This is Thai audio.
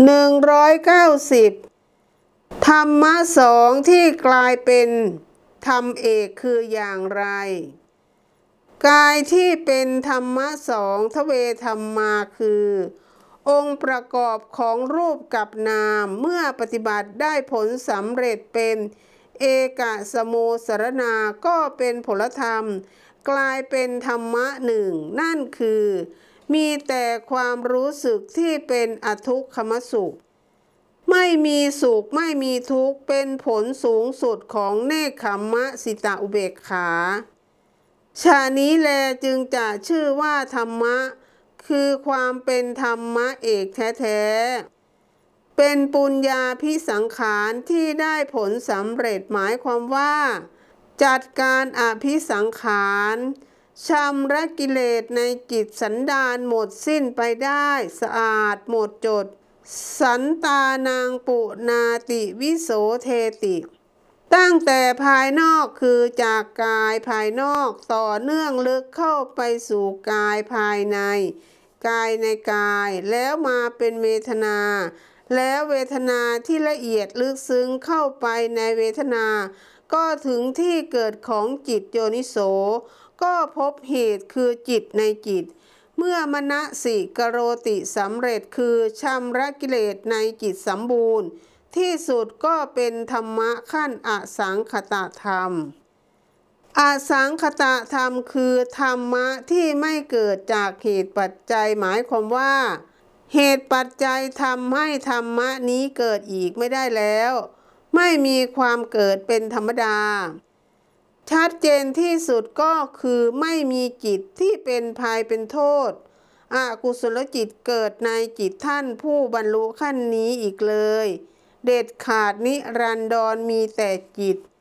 190 ธรรมะสองที่กลายเป็นธรรมเอกคืออย่างไร กายที่เป็นธรรมะสองทเวธรรมาคือ องค์ประกอบของรูปกับนามเมื่อปฏิบัติได้ผลสำเร็จเป็นเอกสโมสรณาก็เป็นผลธรรม กลายเป็นธรรมะหนึ่ง นั่นคือ มีแต่ความรู้สึกที่เป็นอทุกขมสุข ไม่มีสุขไม่มีทุกข์เป็นผลสูงสุดของเนคขมมะสิตาอุเบกขาชานี้แลจึงจะชื่อว่าธรรมะ คือความเป็นธรรมะเอกแท้ๆ เป็นปุญญาพิสังขารที่ได้ผลสำเร็จหมายความว่า จัดการอภิสังขาร ชำระกิเลสในจิตสันดานหมดสิ้นไปได้สะอาดหมดจด สันตานางปุนาติวิโสเทติ ตั้งแต่ภายนอกคือจากกายภายนอกต่อเนื่องลึกเข้าไปสู่กายภายใน กายในกายแล้วมาเป็นเวทนา แล้วเวทนาที่ละเอียดลึกซึ้งเข้าไปในเวทนา ก็ถึงที่เกิดของจิตโยนิโส ก็พบเหตุคือจิตในจิต เมื่อมณสิกโรติสำเร็จคือชำระกิเลสในจิตสมบูรณ์ ที่สุดก็เป็นธรรมะขั้นอสังขตธรรมอสังขตะธรรมคือธรรมะที่ไม่เกิดจากเหตุปัจจัยหมายความว่า เหตุปัจจัยทำให้ธรรมะนี้เกิดอีกไม่ได้แล้ว ไม่มีความเกิดเป็นธรรมดา ชัดเจนที่สุดก็คือไม่มีจิตที่เป็นภัยเป็นโทษอากุศลจิตเกิดในจิตท่านผู้บรรลุขั้นนี้อีกเลย เด็ดขาดนิรันดรมีแต่จิต